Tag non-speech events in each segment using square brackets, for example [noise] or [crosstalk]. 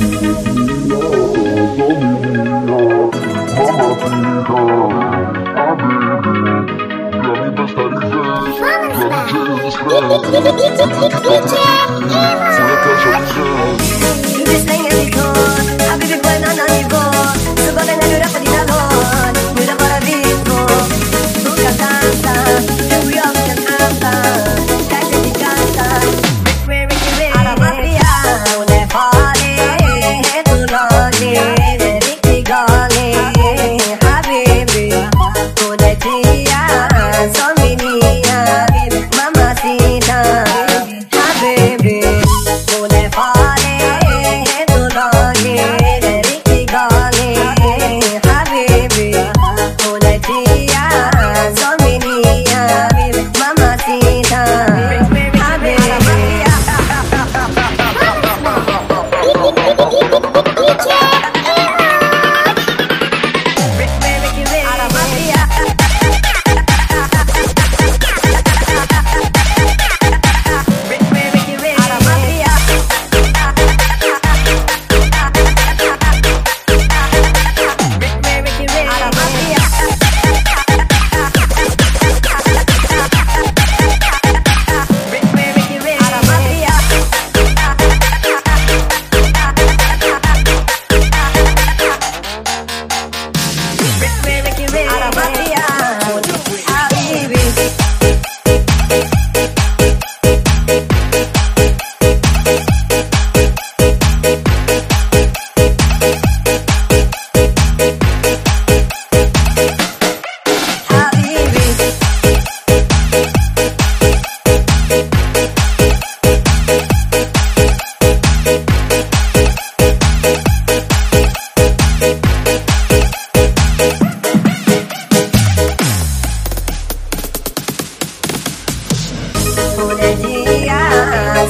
Mama's [laughs] back.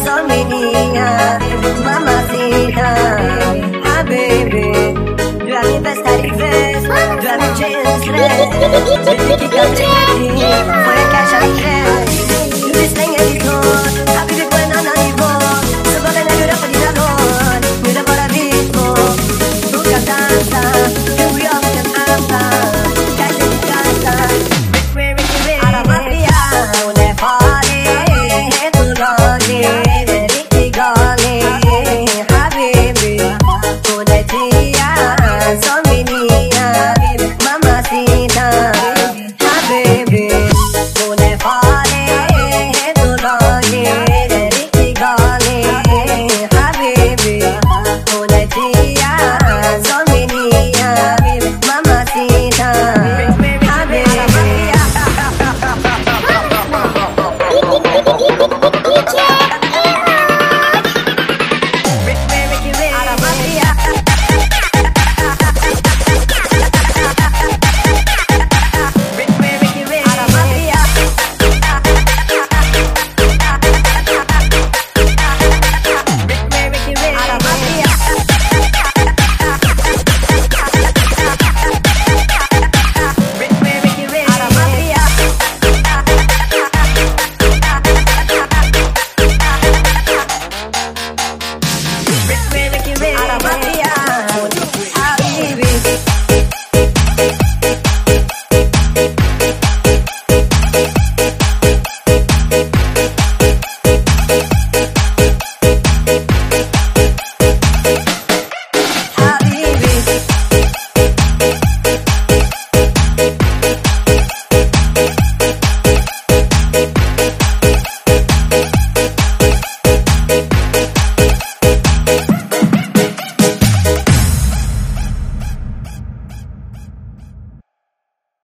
Só menina, mamacita, ah baby, dua mi bestari vez, dua mi chance, que cantei, foi a caixa de